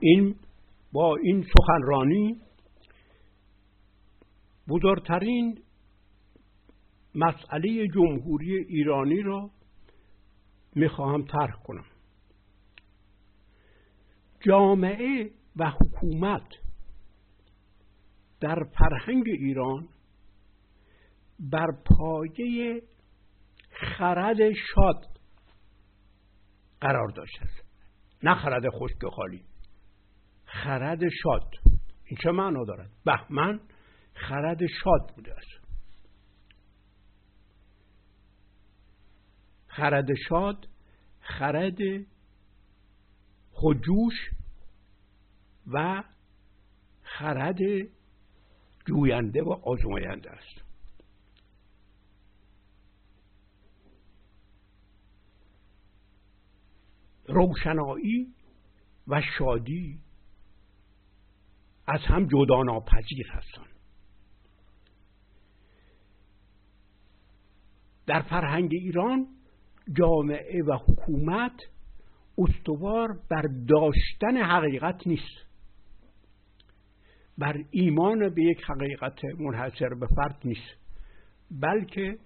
این با این سخنرانی بزرگترین مسئله جمهوری ایرانی را می‌خواهم طرح کنم. جامعه و حکومت در فرهنگ ایران بر پایه خرد شاد قرار داشته است نه خرد خشک خالی. خرد شاد. این چه معنا دارد؟ بهمن خرد شاد بوده است. خرد شاد خرد خجوش و خرد جوینده و آزماینده است. روشنایی و شادی از هم جدا ناپذیر هستند در فرهنگ ایران جامعه و حکومت استوار بر داشتن حقیقت نیست. بر ایمان به یک حقیقت منحصر به فرد نیست بلکه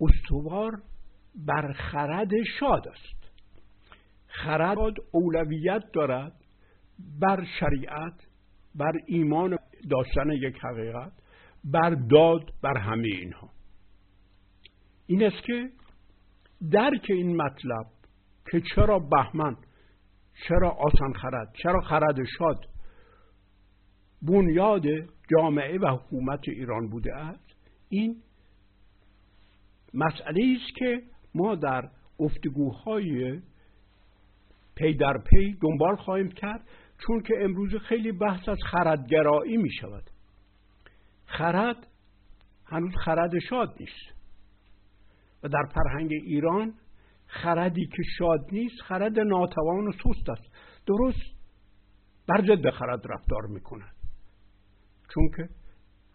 استوار بر خرد شاد است. خرد اولویت دارد بر شریعت بر ایمان داشتن یک حقیقت بر داد بر همه اینها. این است که درک این مطلب که چرا بهمن چرا آسان خرد چرا خرد شاد بنیاد جامعه و حکومت ایران بوده است این مسئله است که ما در گفتگوهای پی در پی دنبال خواهیم کرد چون که امروز خیلی بحث از خردگرایی می شود. خرد هنوز خرد شاد نیست. و در فرهنگ ایران خردی که شاد نیست خرد ناتوان و سست است. درست بر ضد خرد رفتار می کند. چون که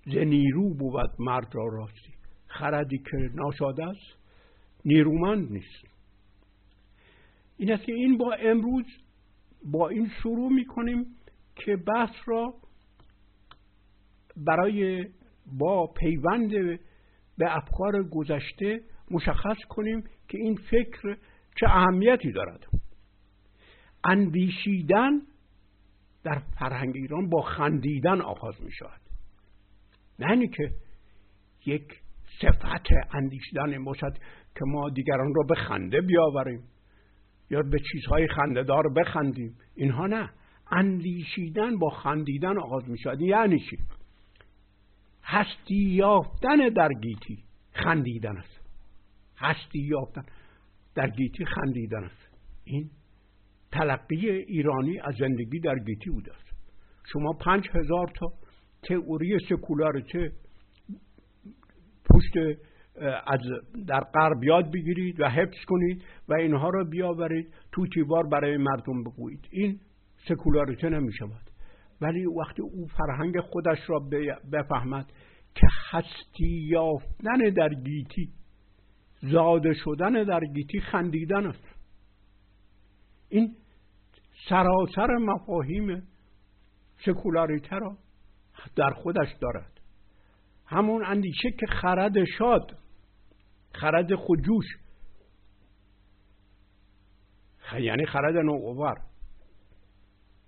ز نیرو بود مرد را راستی. خردی که ناشاد است نیرومند نیست. این است که این با امروز با این شروع می‌کنیم که بحث را برای با پیوند به افکار گذشته مشخص کنیم که این فکر چه اهمیتی دارد. اندیشیدن در فرهنگ ایران با خندیدن آغاز می شود نه که یک صفت اندیشیدن باشد که ما دیگران را به خنده بیاوریم. یا به چیزهای خندهدار بخندیم. اینها نه. اندیشیدن با خندیدن آغاز می شود یعنی چی؟ هستی یافتن در گیتی خندیدن است. هستی یافتن در گیتی خندیدن است. این تلقی ایرانی از زندگی در گیتی بوده است. شما پنج هزار تا تئوری سکولاریته پشت از در غرب یاد بگیرید و حفظ کنید و اینها را بیاورید تو تیوار برای مردم بگویید. این سکولاریته نمی شود ولی وقتی او فرهنگ خودش را بفهمد که هستی یافتن در گیتی زاده شدن در گیتی خندیدن است. این سراسر مفاهیم سکولاریته را در خودش دارد. همون اندیشه که خرد شاد خرد خجوش. یعنی خرد نوآور.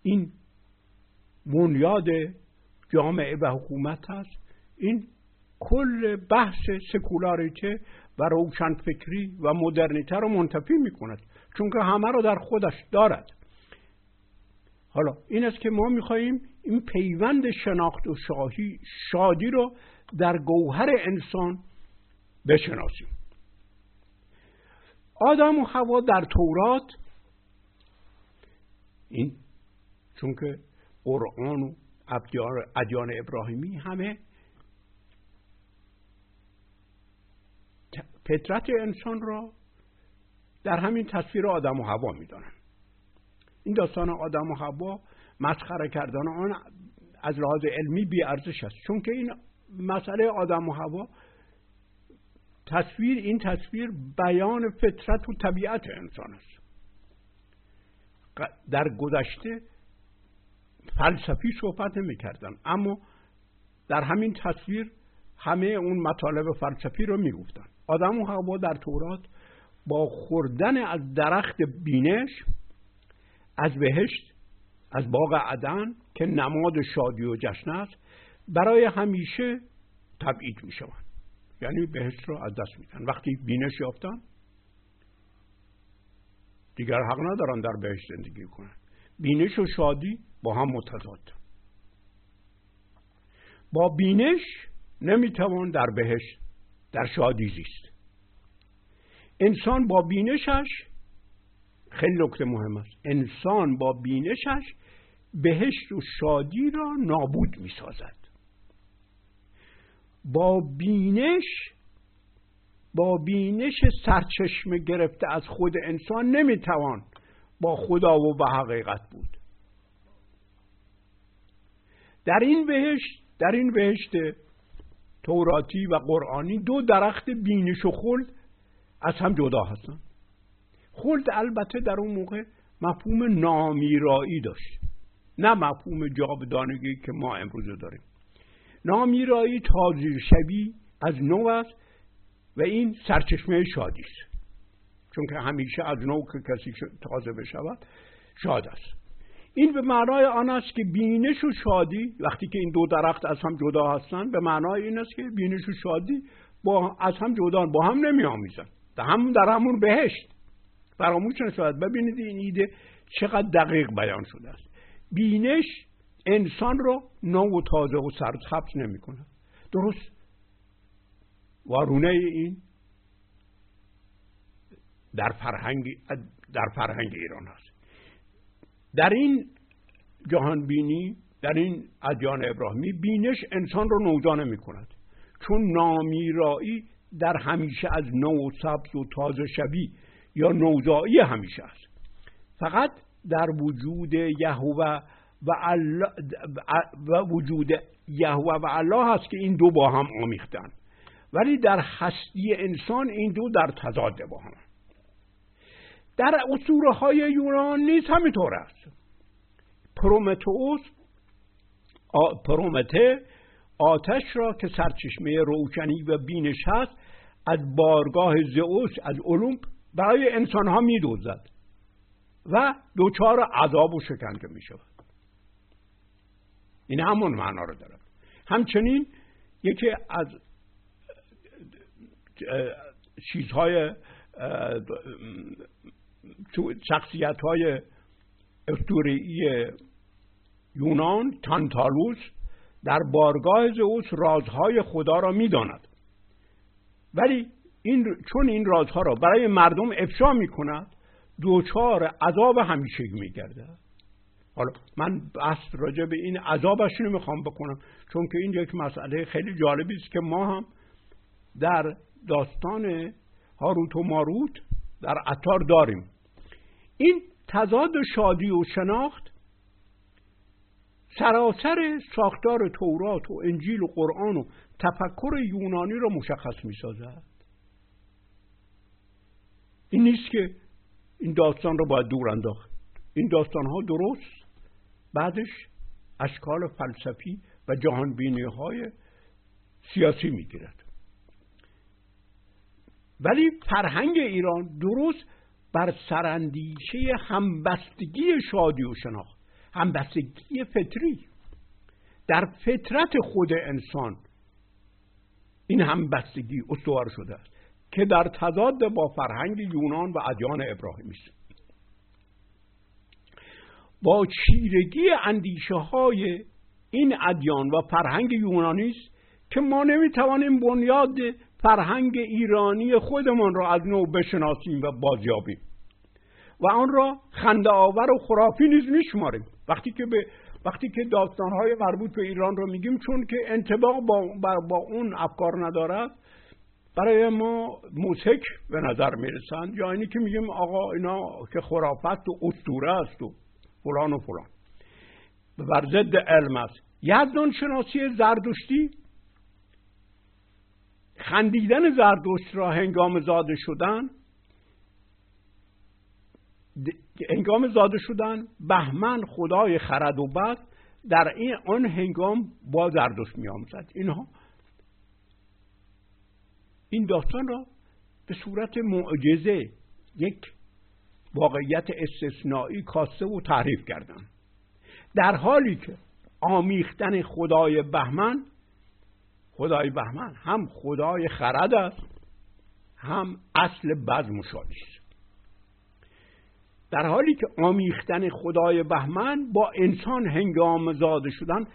این بنیاد جامعه و حکومت هست این کل بحث سکولاریته و روشنفکری و مدرنیته رو منتفی می کند چون که همه رو در خودش دارد. حالا این است که ما می‌خواهیم این پیوند شناخت و شاهی شادی رو در گوهر انسان بشناسیم. آدم و هوا در تورات. این چون که قرآن و ادیان ابراهیمی همه فطرت انسان را در همین تصویر آدم و هوا می‌دانند این داستان آدم و هوا مسخره کردن آن از لحاظ علمی بی ارزش است. چون که این مسئله آدم و هوا تصویر این تصویر بیان فطرت و طبیعت انسان است. در گذشته فلسفی صحبت نمی‌کردن اما در همین تصویر همه اون مطالب فلسفی رو می‌گفتن. آدم و هوا در تورات با خوردن از درخت بینش از بهشت از باغ عدن که نماد شادی و جشن است برای همیشه تبعید می شوند یعنی بهشت رو از دست میدن. وقتی بینش یافتن دیگر حق ندارن در بهشت زندگی کنن. بینش و شادی با هم متضاد. با بینش نمی‌توان در بهشت در شادی زیست. انسان با بینشش خیلی نکته مهم است. انسان با بینشش بهشت و شادی را نابود می سازد با بینش با بینش سرچشمه گرفته از خود انسان نمی‌توان با خدا و به حقیقت بود. در این بهشت در این بهشت توراتی و قرآنی دو درخت بینش و خلد از هم جدا هستن. خلد البته در اون موقع مفهوم نامیرایی داشت نه مفهوم جاودانگی که ما امروز داریم. نامیرایی تازیر شبی از نو است و این سرچشمه شادی است. چون که همیشه از نو که کسی تازه بشود شاد است. این به معنای آن است که بینش و شادی وقتی که این دو درخت از هم جدا هستند به معنای این است که بینش و شادی با از هم جدا با هم نمی آمیزن. در هم در همون بهشت. فراموش نشود. ببینید این ایده چقدر دقیق بیان شده است. بینش انسان رو نو و تازه و سرسبز نمی کند درست؟ وارونه این در فرهنگ در فرهنگ ایران هست. در این جهان بینی در این ادیان ابراهیمی بینش انسان رو نوجانه می کند چون نامیرایی در همیشه از نو و سبز و تازه شبی یا نوزایی همیشه است. فقط در وجود یهوه و, و وجود یهوه و الله هست که این دو با هم آمیختن. ولی در هستی انسان این دو در تضاد با هم. در اصوره های یونان نیز همینطور است. پرومتوس پرومته آتش را که سرچشمه روشنی و بینش هست از بارگاه زئوس از اولمپ برای انسان ها می دوزد و دوچار عذاب و شکنجه می شود این همون معنا رو دارد همچنین یکی از چیزهای شخصیت های یونان تانتالوس در بارگاه زئوس رازهای خدا را می‌داند. ولی این چون این رازها را برای مردم افشا می کند دوچار عذاب همیشگی می گرده حالا من بحث راجع به این عذابش نمی‌خوام بکنم چون که این یک مسئله خیلی جالبی است که ما هم در داستان هاروت و ماروت در عطار داریم. این تضاد شادی و شناخت سراسر ساختار تورات و انجیل و قرآن و تفکر یونانی را مشخص می سازد این نیست که این داستان رو باید دور انداخت. این داستان ها درست بعدش اشکال فلسفی و جهانبینی های سیاسی می‌گیرد. ولی فرهنگ ایران درست بر سرندیشه همبستگی شادی و شناخت همبستگی فطری. در فطرت خود انسان این همبستگی استوار شده است که در تضاد با فرهنگ یونان و ادیان ابراهیمی است. با چیرگی اندیشه های این ادیان و فرهنگ یونانی است که ما نمی‌توانیم بنیاد فرهنگ ایرانی خودمان را از نو بشناسیم و بازیابیم. و آن را خنده آور و خرافی نیز میشماریم. وقتی که به وقتی که داستانهای مربوط به ایران رو میگیم چون که انتباق با, با اون افکار ندارد برای ما موسک به نظر می‌رسند. یا اینی که میگیم آقا اینا که خرافت و اسطوره است و فلان و فلان. بر ضد علم است. یزدان شناسی زردشتی خندیدن زردشت را هنگام زاده شدن هنگام زاده شدن بهمن خدای خرد و بد در این آن هنگام با زردوش می آموزد اینها این داستان را به صورت معجزه یک واقعیت استثنایی کاسته و تعریف کردن در حالی که آمیختن خدای بهمن خدای بهمن هم خدای خرد است هم اصل بزم و است. در حالی که آمیختن خدای بهمن با انسان هنگام زاده شدن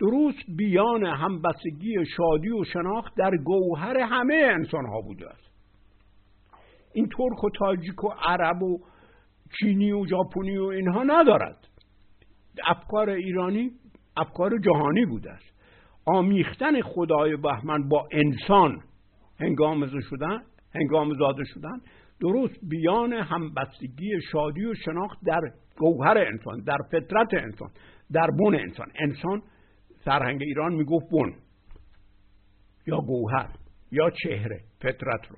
درست بیان همبستگی شادی و شناخت در گوهر همه انسان ها بوده است. این ترک و تاجیک و عرب و چینی و ژاپنی و اینها ندارد. افکار ایرانی افکار جهانی بوده است. آمیختن خدای بهمن با انسان هنگام شدن هنگام زاده شدن درست بیان همبستگی شادی و شناخت در گوهر انسان در فطرت انسان در بون انسان. انسان فرهنگ ایران می‌گفت بون یا گوهر یا چهره فطرت رو.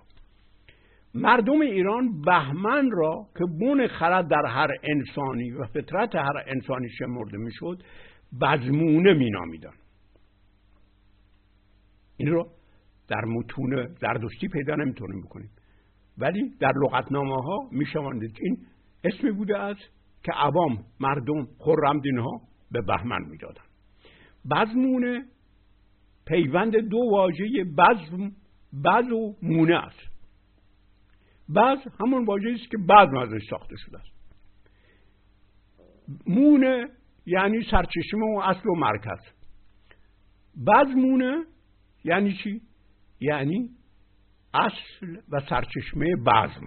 مردم ایران بهمن را که بون خرد در هر انسانی و فطرت هر انسانی شمرده می‌شد بزمونه مینامیدن این رو در متون زردشتی پیدا نمی‌تونیم بکنیم. ولی در لغتنامه ها میشواندید این اسمی بوده است که عوام مردم خرمدین ها به بهمن می‌دادن بزمونه پیوند دو واژه بزم بز و مونه است. بز همون واژه است که بزم ازش ساخته شده است. مونه یعنی سرچشمه و اصل و مرکز. بزمونه یعنی چی؟ یعنی اصل و سرچشمه بزم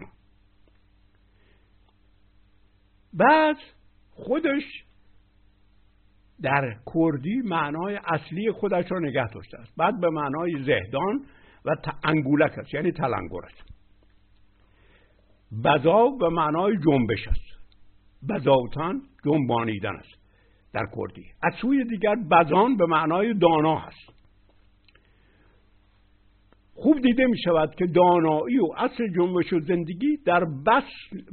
بعد خودش در کردی معنای اصلی خودش را نگه داشته است. بعد به معنای زهدان و انگولک است یعنی تلنگر است. بزا به معنای جنبش است. بزاوتن جنبانیدن است در کردی. از سوی دیگر بزان به معنای دانا هست. خوب دیده می شود که دانایی و اصل جنبش و زندگی در بس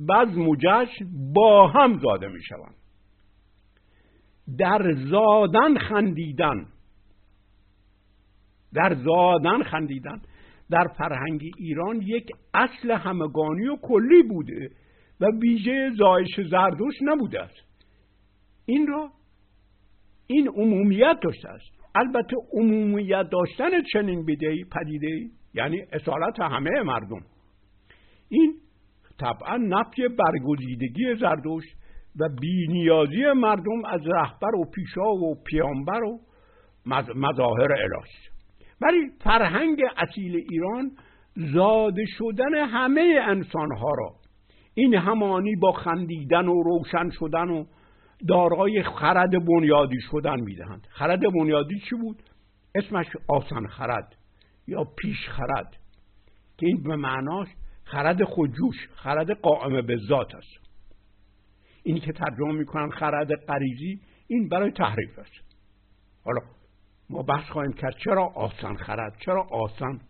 بزم و جشن با هم زاده می شوند. در زادن خندیدن. در زادن خندیدن. در فرهنگ ایران یک اصل همگانی و کلی بوده و ویژه زایش زردوش نبوده است. این را این عمومیت داشته است. البته عمومیت داشتن چنین بدهی پدیده یعنی اصالت همه مردم. این طبعا نفی برگزیدگی زردوش و بینیازی مردم از رهبر و پیشا و پیامبر و مظاهر الهی ولی فرهنگ اصیل ایران زاده شدن همه انسانها را. این همانی با خندیدن و روشن شدن و دارای خرد بنیادی شدن می‌دهند. خرد بنیادی چی بود؟ اسمش آسان خرد یا پیش خرد که این به معناش خرد خودجوش خرد قائم به ذات است. اینی که ترجمه می‌کنن خرد قریزی این برای تحریف است. حالا ما بحث خواهیم کرد. چرا آسان خرد؟ چرا آسان؟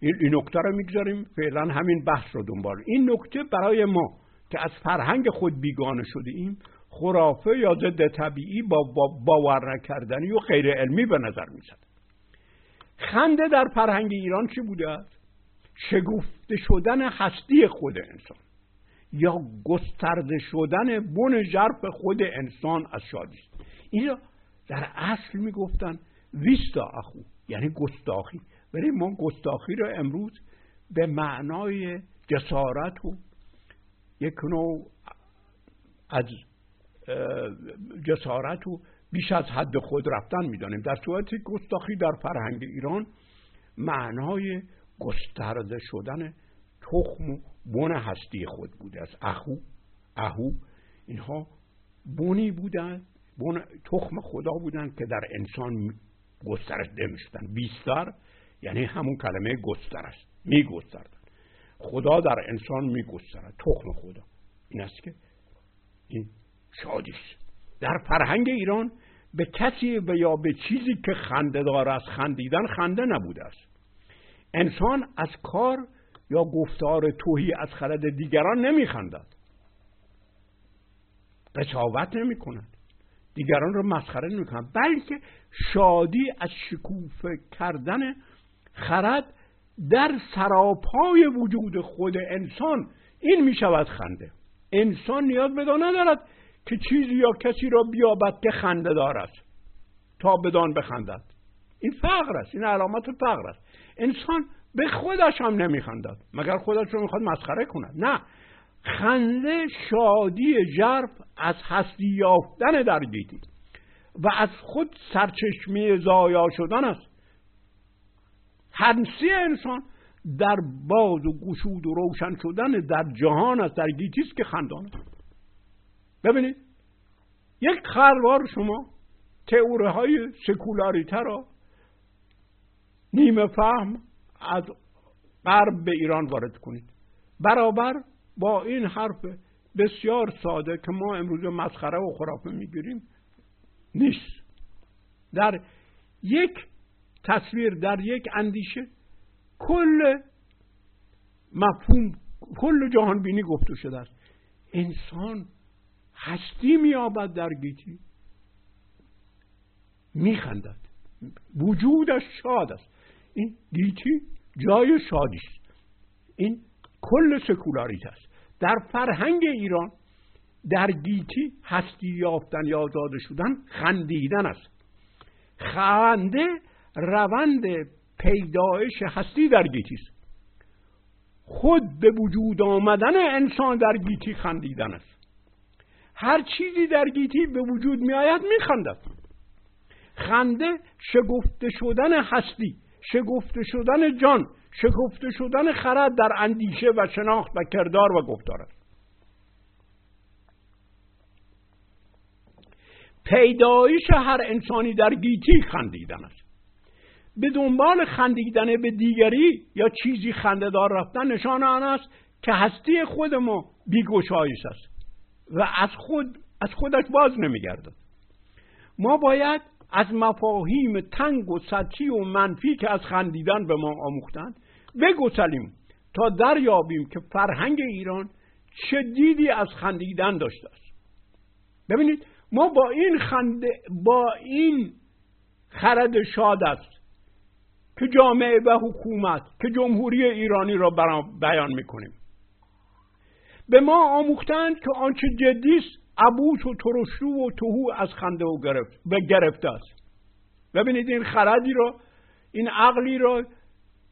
این, نکته رو می‌گذاریم. فعلا همین بحث رو دنبال. این نکته برای ما که از فرهنگ خود بیگانه شده ایم خرافه یا ضد طبیعی با باور نکردنی و غیر علمی به نظر می‌زد خنده در فرهنگ ایران چی بوده است؟ شگفته شدن هستی خود انسان یا گسترده شدن بن ژرف خود انسان از شادی است. اینجا در اصل می‌گفتن ویستا اخو یعنی گستاخی. ولی ما گستاخی را امروز به معنای جسارت و یک نوع از جسارت و بیش از حد خود رفتن می‌دانیم. در صورت گستاخی در فرهنگ ایران معنای گسترده شدن تخم و بن هستی خود بوده است. اخو اهو اینها بونی بودن بون تخم خدا بودن که در انسان گسترده می‌شدن بیستر یعنی همون کلمه گستر است میگستردن خدا در انسان میگسترد تخم خدا. این است که این شادی در فرهنگ ایران به کسی و یا به چیزی که خنده دار است خندیدن خنده نبوده است. انسان از کار یا گفتار توهی از خرد دیگران نمیخندد. قصاوت نمی کند دیگران رو مسخره نمی کند بلکه شادی از شکوفه کردن خرد در سراپای وجود خود انسان. این می شود خنده. انسان نیاز بدان ندارد که چیزی یا کسی را بیابد که خنده دارد. تا بدان بخندد. این فقر است. این علامت فقر است. انسان به خودش هم نمیخندد. مگر خودش رو می‌خواد مسخره کند نه. خنده شادی ژرف از هستی یافتن در گیتی و از خود سرچشمه زایا شدن است. هنسی انسان در باز و گشود و روشن شدن در جهان است در گیتی است که خندان. ببینید یک خروار شما تئوره های سکولاریته را نیمه فهم از غرب به ایران وارد کنید. برابر با این حرف بسیار ساده که ما امروز مسخره و خرافه می‌گیریم نیست. در یک تصویر در یک اندیشه کل مفهوم کل جهان بینی گفته شده است. انسان هستی میابد در گیتی. میخندد. وجودش شاد است. این گیتی جای شادی است این کل سکولاریته است. در فرهنگ ایران در گیتی هستی یافتن یا زاده شدن خندیدن است. خنده روند پیدایش هستی در گیتی است. خود به وجود آمدن انسان در گیتی خندیدن است. هر چیزی در گیتی به وجود می آید می خندد خنده شکفته شدن هستی شگفته شدن جان شکفته شدن خرد در اندیشه و شناخت و کردار و گفتار است. پیدایش هر انسانی در گیتی خندیدن است. به دنبال خندیدن به دیگری یا چیزی خندهدار رفتن نشان آن است که هستی خود ما بیگشایش است و از خود از خودش باز نمیگردد. ما باید از مفاهیم تنگ و سطحی و منفی که از خندیدن به ما آموختند بگسلیم تا دریابیم که فرهنگ ایران چه دیدی از خندیدن داشته است. ببینید ما با این خنده با این خرد شاد است که جامعه و حکومت که جمهوری ایرانی را بیان می‌کنیم. به ما آموختند که آنچه جدی است عبوس و ترشرو و توهو از خنده و گرفت و گرفته است. ببینید این خردی را این عقلی را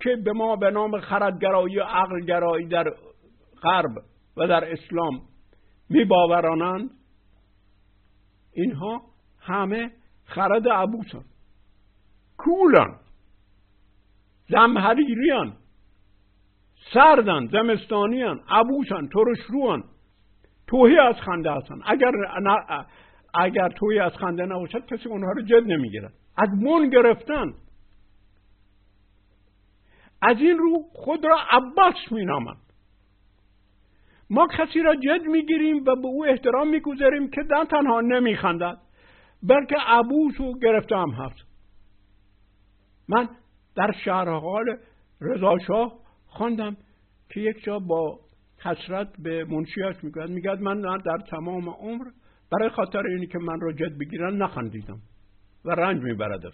که به ما به نام خردگرایی و عقلگرایی در غرب و در اسلام میباورانند اینها همه خرد عبوسن کولن زمحریریان سردن زمستانیان عبوسن ترشروان توهی از خنده هستن اگر اگر توهی از خنده نباشد کسی اونها رو جد نمی‌گیرد. از من گرفتن از این رو خود را عباس مینامند. ما کسی را جد می‌گیریم و به او احترام می‌گذاریم که نه تنها نمیخندد بلکه عبوس و گرفته هم هست. من در شهر حال رضا شاه خواندم که یک جا با حسرت به منشیش می‌گوید میگد من در تمام عمر برای خاطر اینی که من را جد بگیرن نخندیدم و رنج می‌برد از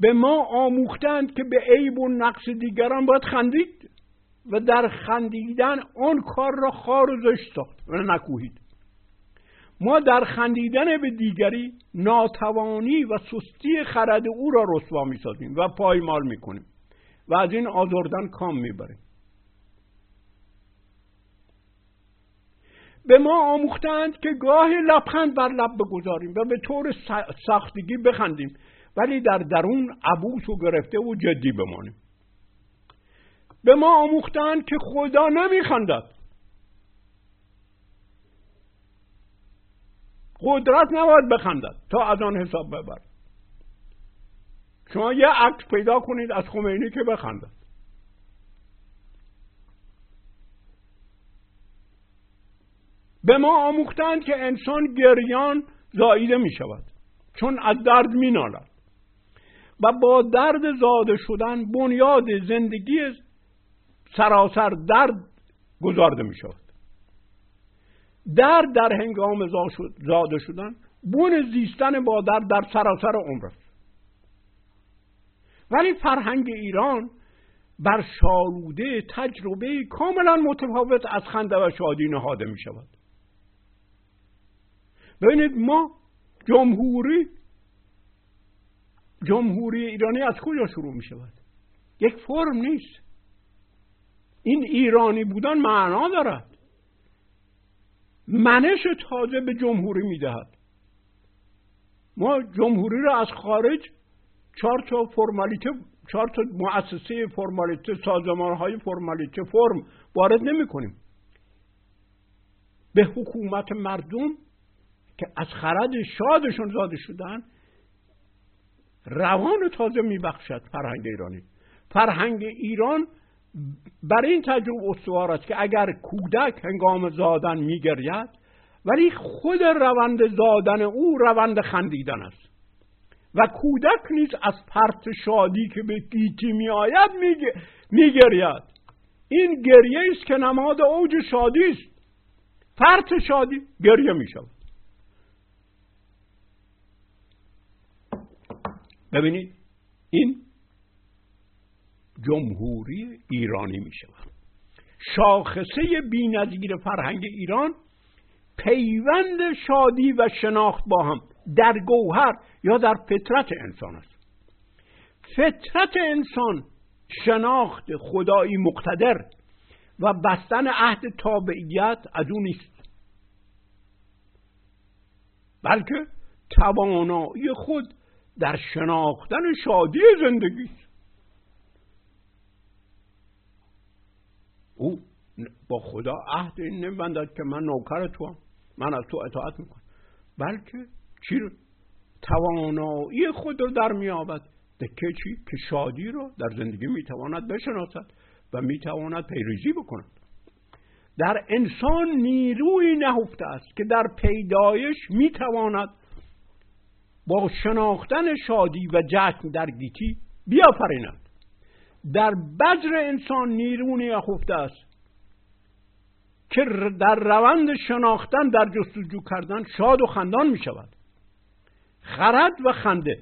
به ما آموختند که به عیب و نقص دیگران باید خندید و در خندیدن آن کار را خار و زشت ساخت. و نکوهید. ما در خندیدن به دیگری ناتوانی و سستی خرد او را رسوا می‌سازیم و پایمال می‌کنیم و از این آزردن کام می‌بریم. به ما آموختند که گاهی لبخند بر لب بگذاریم و به طور سختگی بخندیم. ولی در درون عبوس و گرفته و جدی بمانیم به ما آموختند که خدا نمیخندد. قدرت نباید بخندد تا از آن حساب ببر شما یه عکس پیدا کنید از خمینی که بخندد. به ما آموختند که انسان گریان زاییده می شود چون از درد می نالد و با درد زاده شدن بنیاد زندگی سراسر درد گذارده می شود درد در هنگام زاده شدن بون زیستن با درد در سراسر عمر است. ولی فرهنگ ایران بر شالوده تجربه کاملا متفاوت از خنده و شادی نهاده می شود ببینید ما جمهوری جمهوری ایرانی از کجا شروع می شود؟ یک فرم نیست. این ایرانی بودن معنا دارد. منش تازه به جمهوری می‌دهد ما جمهوری را از خارج چهار تا فرمالیته چهار تا مؤسسه فرمالیته سازمان های فرمالیته فرم وارد نمی کنیم. به حکومت مردم که از خرد شادشون زاده شدن روان تازه میبخشد فرهنگ ایرانی. فرهنگ ایران برای این تجربه استوار است که اگر کودک هنگام زادن میگرید ولی خود روند زادن او روند خندیدن است. و کودک نیز از پرت شادی که به گیتی می آید می گرید این گریه است که نماد اوج شادی است. پرت شادی گریه می شود ببینید این جمهوری ایرانی می شود شاخصه بینظیر فرهنگ ایران پیوند شادی و شناخت با هم در گوهر یا در فطرت انسان است. فطرت انسان شناخت خدایی مقتدر و بستن عهد تابعیت از او نیست. بلکه توانایی خود در شناختن شادی زندگی. او با خدا عهد این نمیبندد که من نوکر تو هم. من از تو اطاعت می‌کنم. بلکه چی توانایی خود رو در میابد به که چی؟ که شادی رو در زندگی می‌تواند بشناسد و می‌تواند پیریزی بکند. در انسان نیروی نهفته است که در پیدایش می‌تواند با شناختن شادی و جشن در گیتی بیافریند در بذر انسان نیروی نهفته است که در روند شناختن در جستجو کردن شاد و خندان می شود. خرد و خنده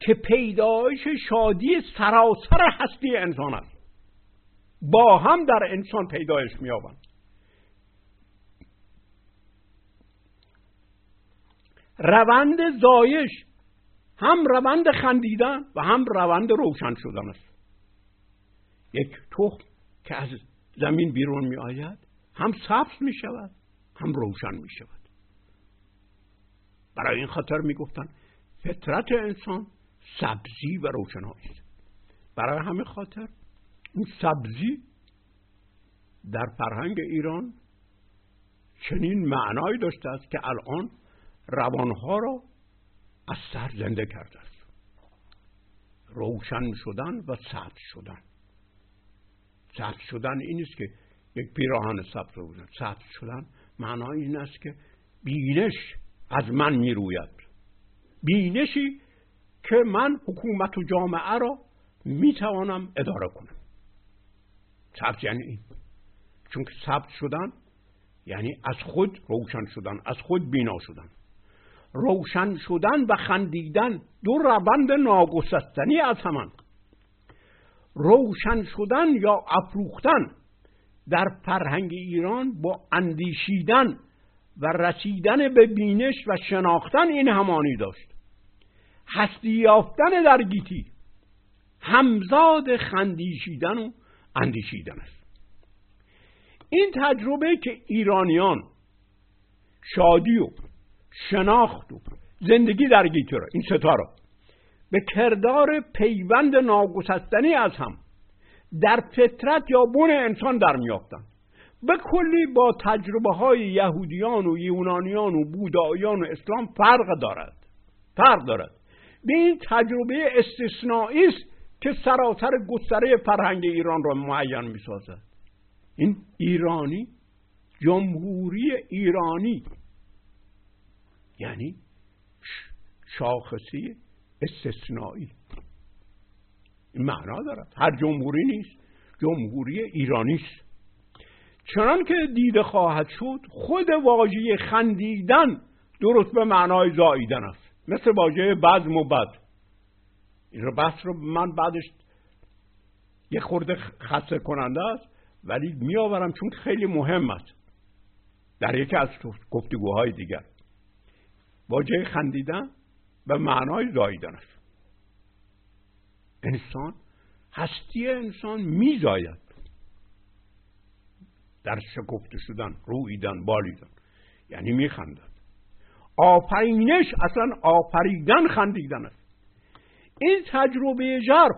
که پیدایش شادی سراسر هستی انسان است. با هم در انسان پیدایش میابند روند زایش هم روند خندیدن و هم روند روشن شدن است. یک تخم که از زمین بیرون می آید هم سبز می شود هم روشن می شود برای این خاطر می گفتن فطرت انسان سبزی و روشنایی است. برای همه خاطر این سبزی در فرهنگ ایران چنین معنایی داشته است که الان روانها را از سر زنده کرده است. روشن شدن و سبز شدن. سبز شدن این است که یک پیراهن سبز رو بودن سبز شدن معنای این است که بینش از من می‌روید. بینشی که من حکومت و جامعه را می‌توانم اداره کنم. سبز یعنی این. چون که سبز شدن یعنی از خود روشن شدن از خود بینا شدن. روشن شدن و خندیدن دو روند ناگسستنی از همان. روشن شدن یا افروختن در فرهنگ ایران با اندیشیدن و رسیدن به بینش و شناختن این همانی داشت. هستی یافتن در گیتی همزاد خندیشیدن و اندیشیدن است. این تجربه که ایرانیان شادی و شناخت و زندگی در گیتی را این ستا را به کردار پیوند ناگسستنی از هم در فطرت یا بون انسان در میافتند به کلی با تجربه های یهودیان و یونانیان و بودایان و اسلام فرق دارد. فرق دارد. به این تجربه استثنایی است که سراسر گستره فرهنگ ایران را معین می سازد این ایرانی جمهوری ایرانی یعنی شاخصی استثنایی. این معنا دارد. هر جمهوری نیست جمهوری ایرانی است. چنان که دیده خواهد شد خود واژه خندیدن درست به معنای زاییدن است. مثل واژه بزم و بد. این رو بحث رو من بعدش یه خورده خسته کننده است ولی میآورم چون خیلی مهم است. در یکی از گفتگوهای دیگر. واژه خندیدن به معنای زاییدن است انسان هستی انسان میزاید. در شکفته شدن رویدن بالیدن یعنی میخندد. آفرینش اصلا آفریدن خندیدن است این تجربه ژرف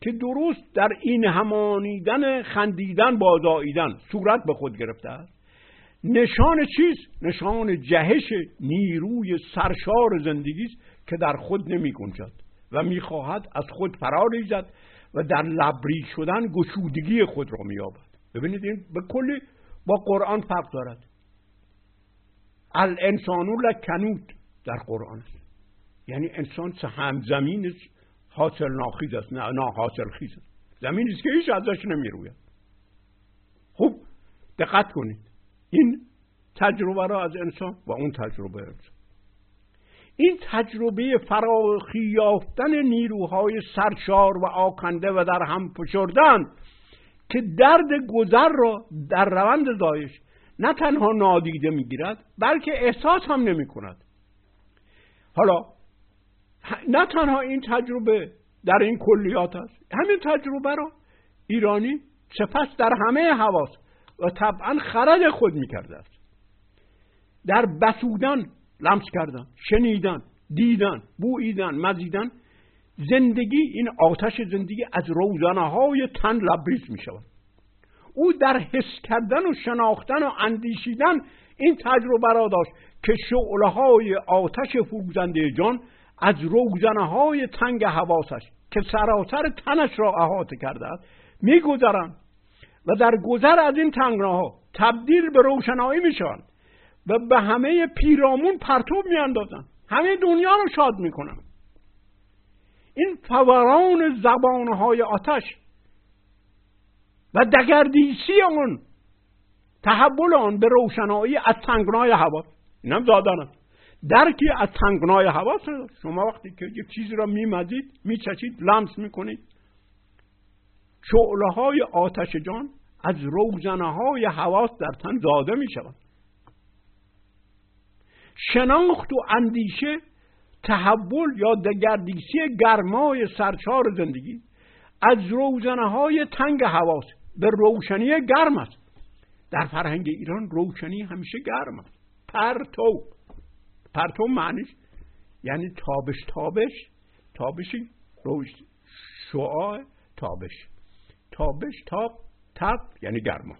که درست در این همانیدن خندیدن بازاییدن صورت به خود گرفته است. نشان چیز نشان جهش نیروی سرشار زندگی است که در خود نمی گنجد و می‌خواهد از خود فراریزد و در لبری شدن گشودگی خود را مییابد ببینید این به کلی با قرآن فرق دارد. الانسانو لکنود در قرآن است. یعنی انسان همزمین حاصل ناخیز است نه, نه حاصل خیز است. زمینی است که هیچ ازش نمی‌روید خوب دقت کنید. این تجربه را از انسان و اون تجربه انسان این تجربه فراخی یافتن نیروهای سرشار و آکنده و در هم فشردن که درد گذر را در روند زایش نه تنها نادیده می‌گیرد بلکه احساس هم نمی کند حالا نه تنها این تجربه در این کلیات است همین تجربه را ایرانی سپس در همه حواس و طبعا خرد خود می‌کرده است در بسودن لمس کردن شنیدن دیدن بویدن مزیدن زندگی این آتش زندگی از روزانه های تن لبریز می شود او در حس کردن و شناختن و اندیشیدن این تجربه را داشت که شعله های آتش فروزنده جان از روزنه های تنگ حواسش که سراسر تنش را احاطه کرده است میگذرند. و در گذر از این تنگناها تبدیل به روشنایی می‌شوند و به همه پیرامون پرتوب میاندازند همه دنیا رو شاد می‌کنند این فوران زبانهای آتش و دگردیسی آن تحول آن به روشنایی از تنگنای هوا. اینم دادن. درکی از تنگنای حواس شما وقتی که یک چیزی را میمزید میچشید لمس می‌کنید. شعله های آتش جان از روزنه های حواس در تن زاده می شود شناخت و اندیشه تحول یا دگردیسی گرمای سرچار زندگی از روزنه های تنگ حواس به روشنی گرم است. در فرهنگ ایران روشنی همیشه گرم است. پرتو. پرتو معنیش یعنی تابش تابش تابشی روش شعاع تابش. تابش تاب تب یعنی گرما.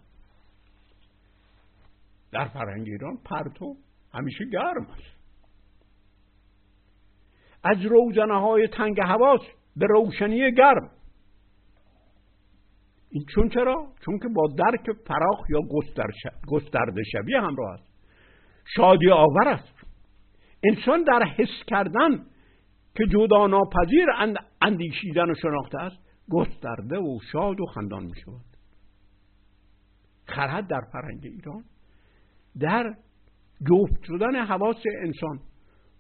در فرهنگ ایران پرتو همیشه گرم است. از روزنه های تنگ حواس به روشنی گرم. این چون چرا؟ چون که با درک فراخ یا گسترده شبیه همراه است. شادی آور است. انسان در حس کردن که جدا ناپذیر اندیشیدن و شناخته است گسترده و شاد و خندان می شود خرد در فرهنگ ایران در جفت شدن حواس انسان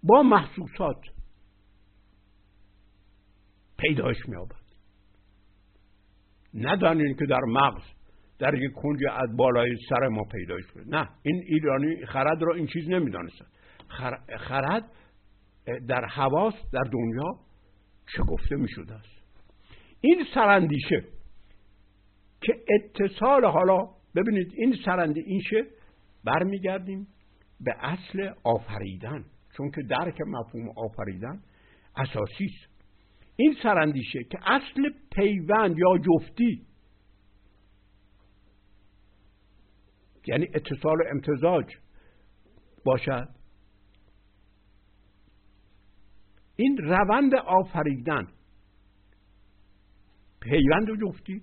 با محسوسات پیدایش میابد ندانین که در مغز در یک کنج از بالای سر ما پیدایش شده نه این ایرانی خرد را این چیز نمی‌دانست خرد در حواس در دنیا چه گفته می شده است. این سرندیشه. که اتصال حالا ببینید این سرندیشه برمیگردیم به اصل آفریدن. چون که درک مفهوم آفریدن اساسی است. این سرندیشه که اصل پیوند یا جفتی یعنی اتصال و امتزاج باشد. این روند آفریدن پیوند و جفتی.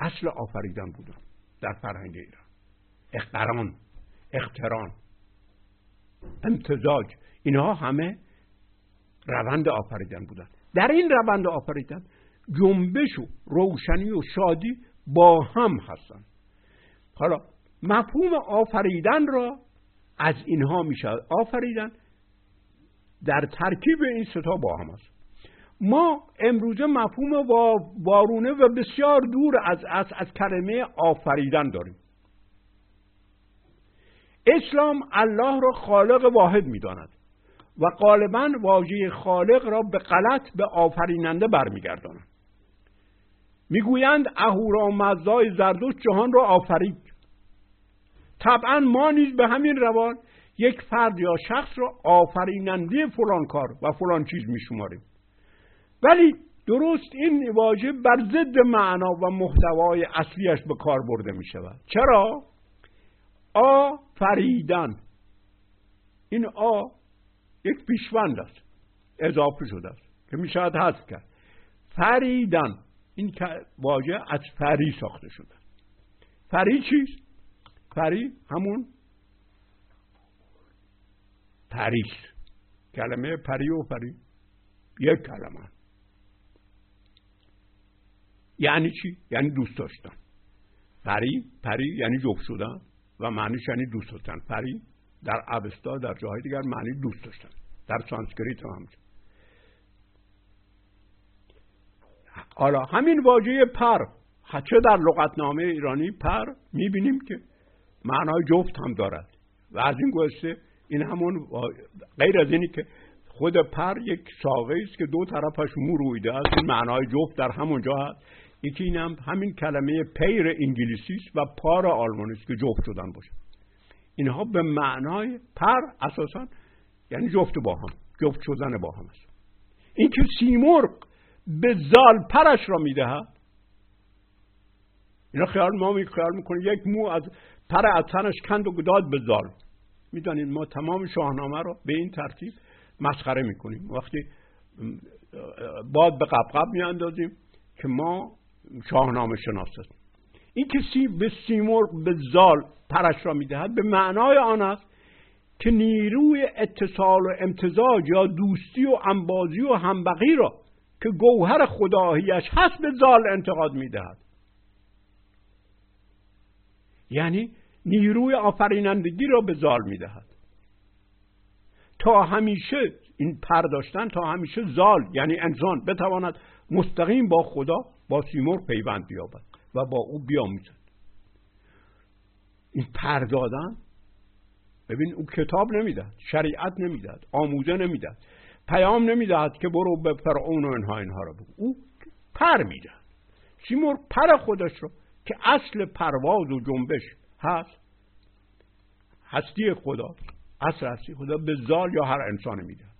اصل آفریدن بودن در فرهنگ ایران. اقتران اقتران امتزاج اینها همه روند آفریدن بودن. در این روند آفریدن جنبش و روشنی و شادی با هم هستند حالا مفهوم آفریدن را از اینها میشه آفریدن. در ترکیب این ستا با هم است ما امروزه مفهوم وارونه و بسیار دور از, از, از کلمه آفریدن داریم. اسلام الله را خالق واحد می‌داند و غالبا واژه خالق را به غلط به آفریننده برمیگردانند می‌گویند اهورامزدای زردوش جهان را آفرید. طبعا ما نیز به همین روان یک فرد یا شخص را آفریننده فلان کار و فلان چیز میشماریم. ولی درست این واژه بر ضد معنا و محتوای اصلیش به کار برده می شود. چرا؟ آفریدن این آ یک پیشوند است. اضافه شده است که می شود حذف کرد. فریدن این واژه از فری ساخته شده. فری چیست؟ فری همون پریس کلمه پری و فری. یک کلمه. یعنی چی؟ یعنی دوست داشتن. پری پری یعنی جفت شدن و معنیش یعنی دوست داشتن. پری در اوستا در جاهای دیگر معنی دوست داشتن. در سانسکریت هم همچه حالا همین واژه پر. چه در لغتنامه ایرانی پر؟ می‌بینیم که معنای جفت هم دارد. و از این گذشته این همون غیر از اینی که خود پر یک ساقه است که دو طرفش مو رویده است. این معنای جفت در همونجا هست. یکی این هم همین کلمه پیر انگلیسی است و پار آلمانی است که جفت شدن باشه. اینها به معنای پر اساسا یعنی جفت با هم جفت شدن با هم است. اینکه سیمرغ به زال پرش را می‌دهد اینا خیال ما می خیال می‌کنه یک مو از پر از تنش کند و داد به زال. می‌دانید ما تمام شاهنامه رو به این ترتیب مسخره می‌کنیم. وقتی باد به قبقب میاندازیم که ما شاهنامه شناس است این کسی به سیمرغ به زال پرش را می‌دهد. به معنای آن است که نیروی اتصال و امتزاج یا دوستی و انبازی و همبقی را که گوهر خداهیش هست به زال انتقاد می‌دهد. یعنی نیروی آفرینندگی را به زال می‌دهد. تا همیشه این پر داشتن تا همیشه زال یعنی انسان بتواند مستقیم با خدا با سیمور پیوند بیابد و با او بیاموزد. این پردادن ببین او کتاب نمی‌دهد شریعت نمی‌دهد آموزه نمی‌دهد پیام نمی‌دهد که برو به فرعون و اینها اینها را بگو. او پر می‌دهد سیمور پر خودش رو که اصل پرواز و جنبش هست. هستی خدا اصل هستی خدا به زال یا هر انسان می‌دهد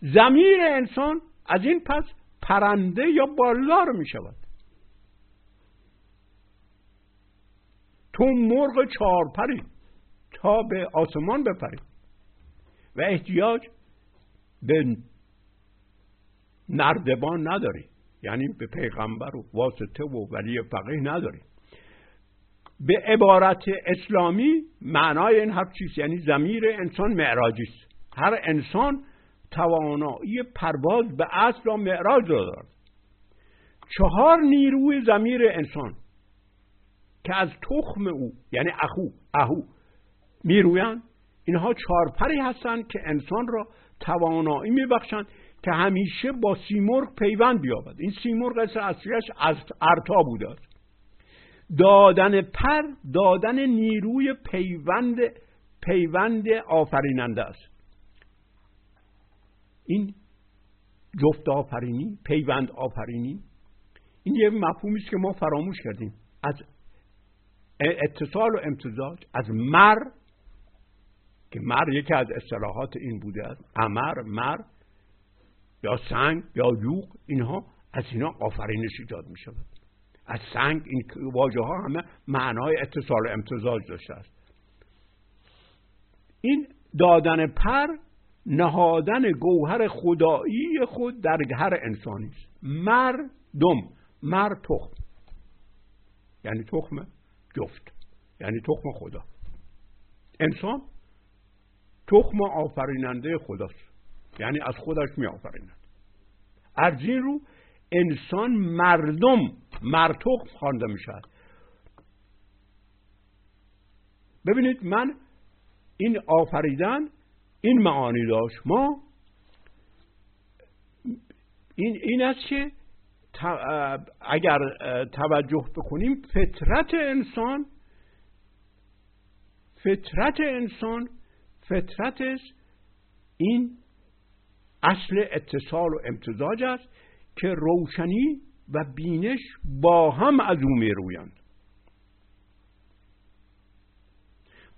زمیر انسان از این پس پرنده یا بالدار می شود. تو مرغ چهارپری تا به آسمان بپری و احتیاج به نردبان نداری. یعنی به پیغمبر و واسطه و ولی فقیه نداری. به عبارت اسلامی معنای این حرف چیست یعنی زمیر انسان معراجی است. هر انسان توانایی پرواز به اصل و معراج را دارد چهار نیروی زمیر انسان که از تخم او یعنی اخو اهو میرویند اینها چهارپری هستند که انسان را توانایی میبخشند که همیشه با سیمرغ پیوند بیابد. این سیمرغ اصلیش از ارتا بوده است. دادن پر دادن نیروی پیوند پیوند آفریننده است. این جفت آفرینی پیوند آفرینی این یه مفهومی است که ما فراموش کردیم. از اتصال و امتزاج از مر که مر یکی از اصطلاحات این بوده است امر مر یا سنگ یا یوق اینها از اینا آفرینش ایجاد می شود. از سنگ این واژه ها همه معنای اتصال و امتزاج داشته است. این دادن پر نهادن گوهر خدایی خود در هر انسانی است. مردم مر تخم. یعنی تخم جفت یعنی تخم خدا. انسان تخم آفریننده خداست. یعنی از خودش می آفریند از این رو انسان مردم مرتق خوانده می شود ببینید من این آفریدن این معانی داشت. ما این, این است که اگر توجه بکنیم فطرت انسان فطرت انسان فطرتش این اصل اتصال و امتزاج است که روشنی و بینش با هم از او میرویند.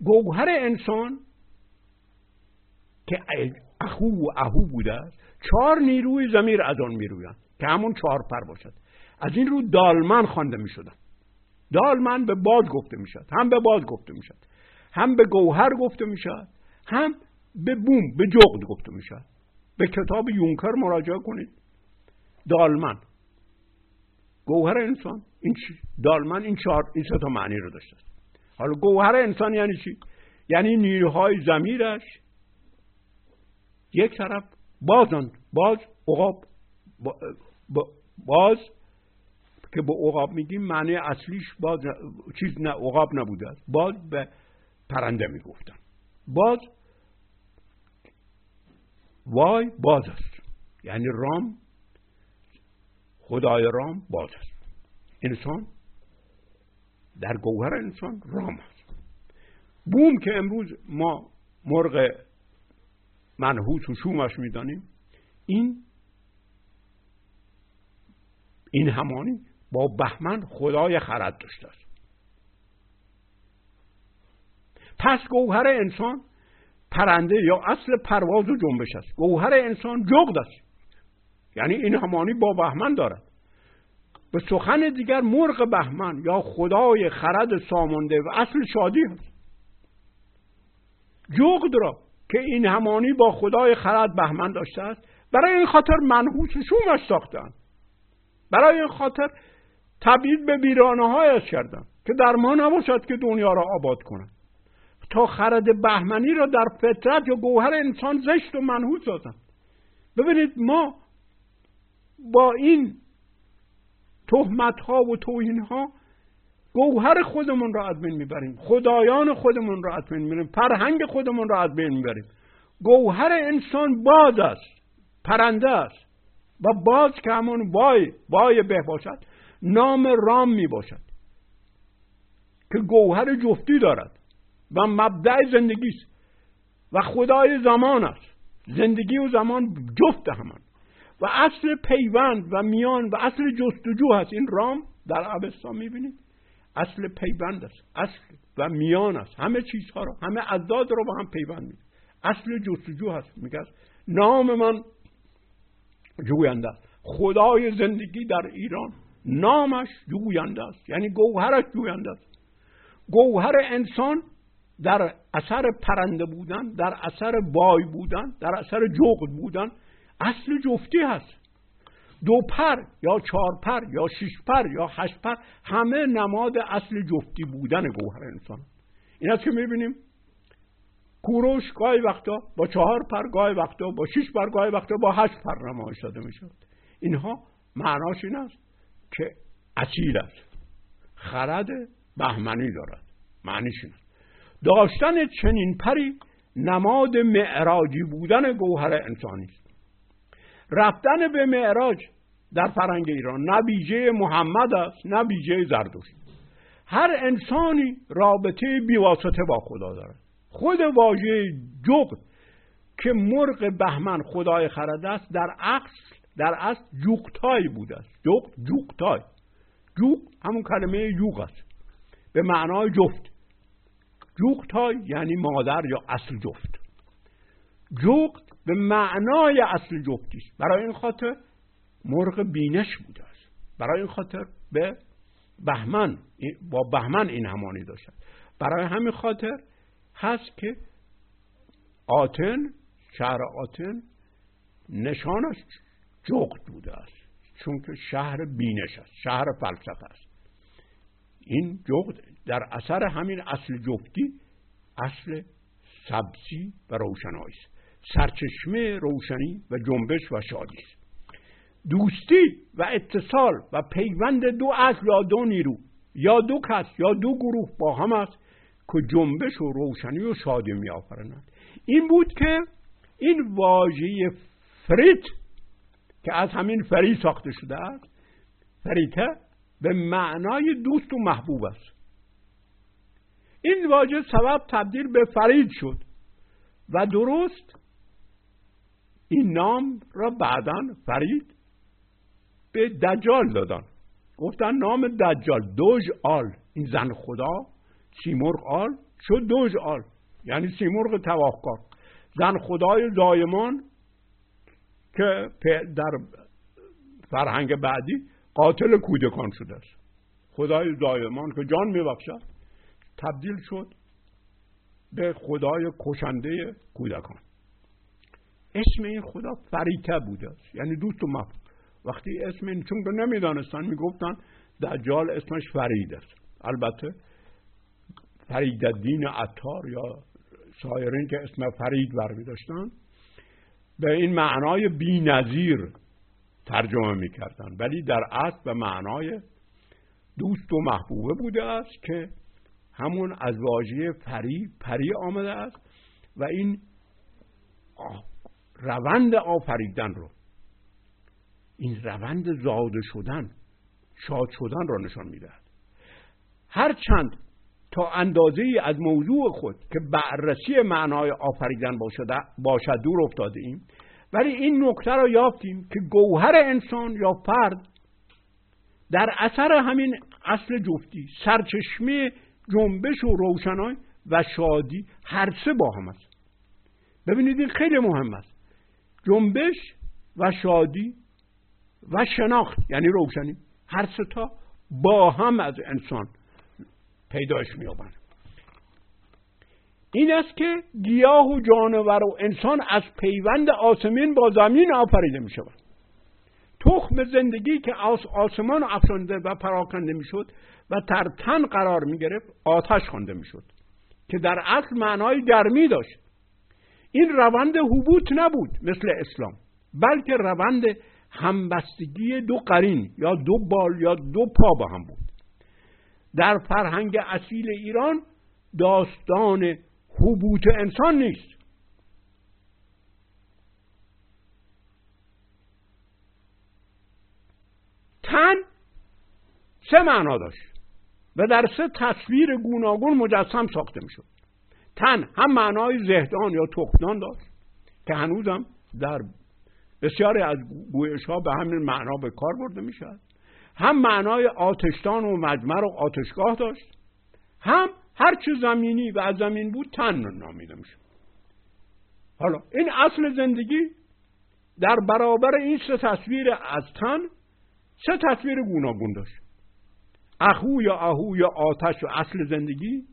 گوهر انسان که اخو و اهو بوده است چهار نیروی زمیر از آن میرویند که همون چهار پر باشد. از این رو دالمن خوانده می شدن دالمن به باد گفته می شد هم به باد گفته می شد هم به گوهر گفته می شد هم به بوم به جغد گفته می شد به کتاب یونکر مراجعه کنید. دالمن. گوهر انسان این دالمن این چهار این سه تا معنی رو داشته حالا گوهر انسان یعنی چی؟ یعنی نیروهای زمیرش یک طرف بازان باز عقاب باز که به عقاب میگیم معنی اصلیش باز چیز نه عقاب نبوده است. باز به پرنده می‌گفتن. باز وای باز است. یعنی رام خدای رام باز است. انسان در گوهر انسان رام است. بوم که امروز ما مرغ منحوس و شومش می‌دانیم. این این همانی با بهمن خدای خرد داشته است. پس گوهر انسان پرنده یا اصل پرواز و جنبش است. گوهر انسان جغد است. یعنی این همانی با بهمن دارد به سخن دیگر مرغ بهمن یا خدای خرد سامانده و اصل شادی است جغد را که این همانی با خدای خرد بهمن داشته است. برای این خاطر منحوس شومش ساختند برای این خاطر تبیید به بیرانه هایش کردن که در ما نباشد که دنیا را آباد کنند. تا خرد بهمنی را در فطرت یا گوهر انسان زشت و منحوس سازند. ببینید ما با این تهمت ها و توهین ها گوهر خودمون را از بین می‌بریم. خدایان خودمون را از بین می‌بریم. فرهنگ خودمون را از بین می‌بریم. گوهر انسان باز است پرنده است و باز که همون بای بای به باشد نام رام می باشد که گوهر جفتی دارد و مبدع زندگی است و خدای زمان است. زندگی و زمان جفت همان. و اصل پیوند و میان و اصل جستجو هست. این رام در می می‌بینید. اصل پیوند است. اصل و میان است. همه چیزها رو همه ازداد رو با هم پیوند می اصل جستجو هست. میگه نام من جوینده است. خدای زندگی در ایران نامش جوینده است. یعنی گوهرش جوینده است. گوهر انسان در اثر پرنده بودن در اثر بای بودن در اثر جغد بودن اصل جفتی هست. دو پر یا چهار پر یا شش پر یا هشت پر همه نماد اصل جفتی بودن گوهر انسان. این است که می‌بینیم کوروش گاهی وقتا با چهار پر گاهی وقتا با شش پر گاهی وقتا با هشت پر نمایش داده می‌شد اینها معناش این است که اصیل است. خرد بهمنی دارد. معنیش این است. داشتن چنین پری نماد معراجی بودن گوهر انسانی است. رفتن به معراج در فرنگ ایران. نه بیجه محمد است نه بیجه زردوشت هر انسانی رابطه بیواسطه با خدا دارد خود واژه جغد که مرغ بهمن خدای خرد است در اصل در اصل جوقتای بوده است. جغد جوقتای جوق همون کلمه یوغ است. به معنای جفت. جوقتای یعنی مادر یا اصل جفت. جغد به معنای اصل جفتی است برای این خاطر مرغ بینش بوده است. برای این خاطر به بهمن با بهمن این همانی داشت. برای همین خاطر هست که آتن شهر آتن نشانش جغد بوده است. چون که شهر بینش است شهر فلسفه است. این جغد در اثر همین اصل جفتی اصل سبزی و روشنایی است. سرچشمه روشنی و جنبش و شادی. است دوستی و اتصال و پیوند دو اصل یا دو نیرو یا دو کس یا دو گروه با هم است که جنبش و روشنی و شادی می آفرنند این بود که این واژه فریت که از همین فری ساخته شده است فریته به معنای دوست و محبوب است. این واژه سبب تبدیل به فرید شد و درست این نام را بعدا فرید به دجال دادن. گفتن نام دجال دوج آل. این زن خدا سیمرغ آل. شد دوج آل. یعنی سیمرغ تواهکار. زن خدای دایمان که در فرهنگ بعدی قاتل کودکان شده است. خدای دایمان که جان میبخشد تبدیل شد به خدای کشنده کودکان. اسم این خدا فریته بوده است. یعنی دوست و محبوب وقتی اسم این چون که نمی‌دانستن می‌گفتن دجال اسمش فرید است. البته فرید الدین عطار یا سایرین که اسم فرید برمی داشتن به این معنای بی نظیر ترجمه می‌کردن. ولی در اصل به معنای دوست و محبوبه بوده است که همون از واژه پری پری آمده است و این روند آفریدن رو. این روند زاده شدن شاد شدن را نشان می‌دهد. هرچند تا اندازه ای از موضوع خود که بررسی معنای آفریدن باشد دور افتاده ایم ولی این نکته را یافتیم که گوهر انسان یا فرد در اثر همین اصل جفتی سرچشمه جنبش و روشنای و شادی هر سه با هم است. ببینید این خیلی مهم است. جنبش و شادی و شناخت یعنی روشنی. هر سه تا با هم از انسان پیداش میابند این است که گیاه و جانور و انسان از پیوند آسمین با زمین آفریده می شود تخم زندگی که آسمان افشانده و پراکنده می شد و در تن قرار می گرفت آتش خوانده می شد که در اصل معنای گرمی داشت. این روند حبوط نبود مثل اسلام بلکه روند همبستگی دو قرین یا دو بال یا دو پا با هم بود. در فرهنگ اصیل ایران داستان حبوط انسان نیست. تن سه معنا داشت و در سه تصویر گوناگون مجسم ساخته می‌شد. تن هم معنای زهدان یا تخمدان داشت. که هنوزم در بسیاری از گویش ها به همین معنا به کار برده می شود هم معنای آتشتان و مجمر و آتشگاه داشت. هم هر چه زمینی و از زمین بود تن نامیده میشه. حالا این اصل زندگی در برابر این سه تصویر از تن سه تصویر گوناگون داشت. اخو یا اهو یا آتش و اصل زندگی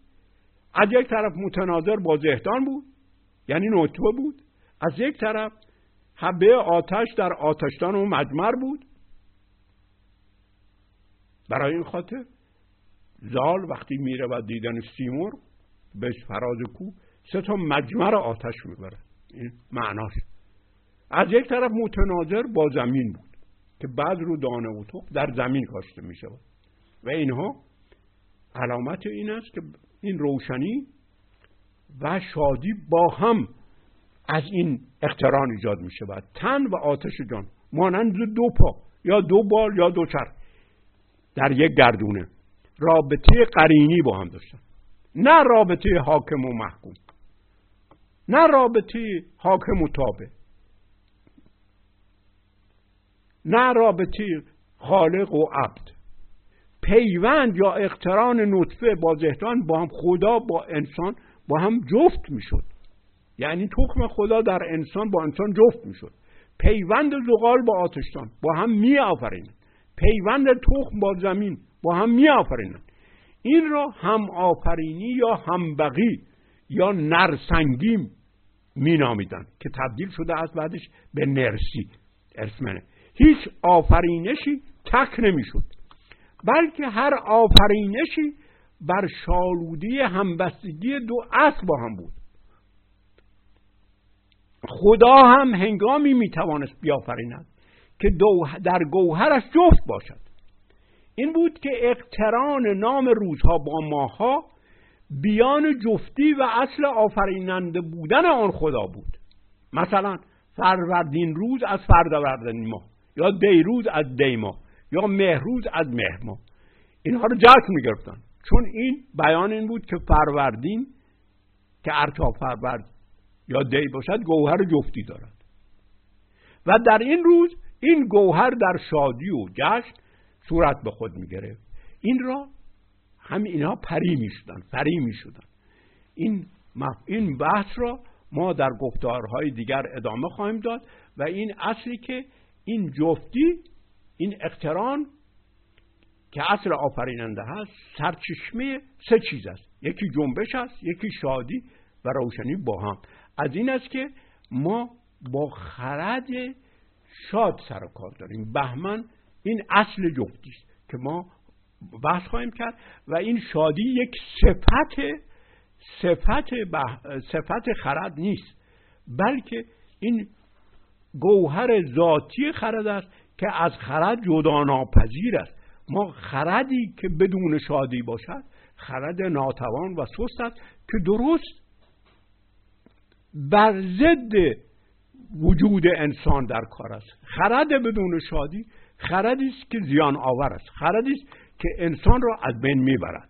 از یک طرف متناظر با زهدان بود یعنی نطفه بود. از یک طرف حبه آتش در آتشدان و مجمر بود. برای این خاطر زال وقتی میره و دیدن سیمور به فراز کو سه تا مجمر آتش می‌بره. این معناش از یک طرف متناظر با زمین بود که بعد رو دانه و در زمین کاشته می شود و اینها علامت این است که این روشنی و شادی با هم از این اقتران ایجاد می شود. تن و آتش جان مانند دو پا یا دو بال یا دو چرخ در یک گردونه رابطه قرینی با هم داشتن. نه رابطه حاکم و محکوم نه رابطه حاکم و تابع نه رابطه خالق و عبد. پیوند یا اقتران نطفه با زهدان با هم خدا با انسان با هم جفت می‌شد. یعنی تخم خدا در انسان با انسان جفت می‌شد. پیوند زغال با آتشتان با هم می آفرینند پیوند تخم با زمین با هم می آفرینند این را هم آفرینی یا همبغی یا نرسنگی می نامیدن که تبدیل شده از بعدش به نرسی. ارسمنه هیچ آفرینشی تک نمی‌شد. بلکه هر آفرینشی بر شالودی همبستگی دو اصل با هم بود. خدا هم هنگامی می‌توانست بیافریند که در گوهرش جفت باشد. این بود که اقتران نام روزها با ماها بیان جفتی و اصل آفریننده بودن آن خدا بود. مثلا فروردین روز از فروردین ماه یا دیروز از دی ماه یا مهروز از مهر ماه اینها رو جشن می‌گرفتن. چون این بیان این بود که فروردین که ارتا فرورد یا دی باشد گوهر جفتی دارد. و در این روز این گوهر در شادی و جشن صورت به خود می‌گرفت. این را همین اینها پری می‌شدن فری می‌شدن. این این بحث را ما در گفتارهای دیگر ادامه خواهیم داد و این اصلی که این جفتی این اقتران که اصل آفریننده هست سرچشمه سه چیز است. یکی جنبش است یکی شادی و روشنی با هم. از این است که ما با خرد شاد سر و کار داریم. بهمن این اصل جفتی است که ما بحث خواهیم کرد و این شادی یک صفت صفت صفت خرد نیست بلکه این گوهر ذاتی خرد است که از خرد جدا ناپذیر است. ما خردی که بدون شادی باشد خرد ناتوان و سست است که درست بر ضد وجود انسان در کار است. خرد بدون شادی خردی است که زیان آور است. خردی است که انسان را از بین می‌برد.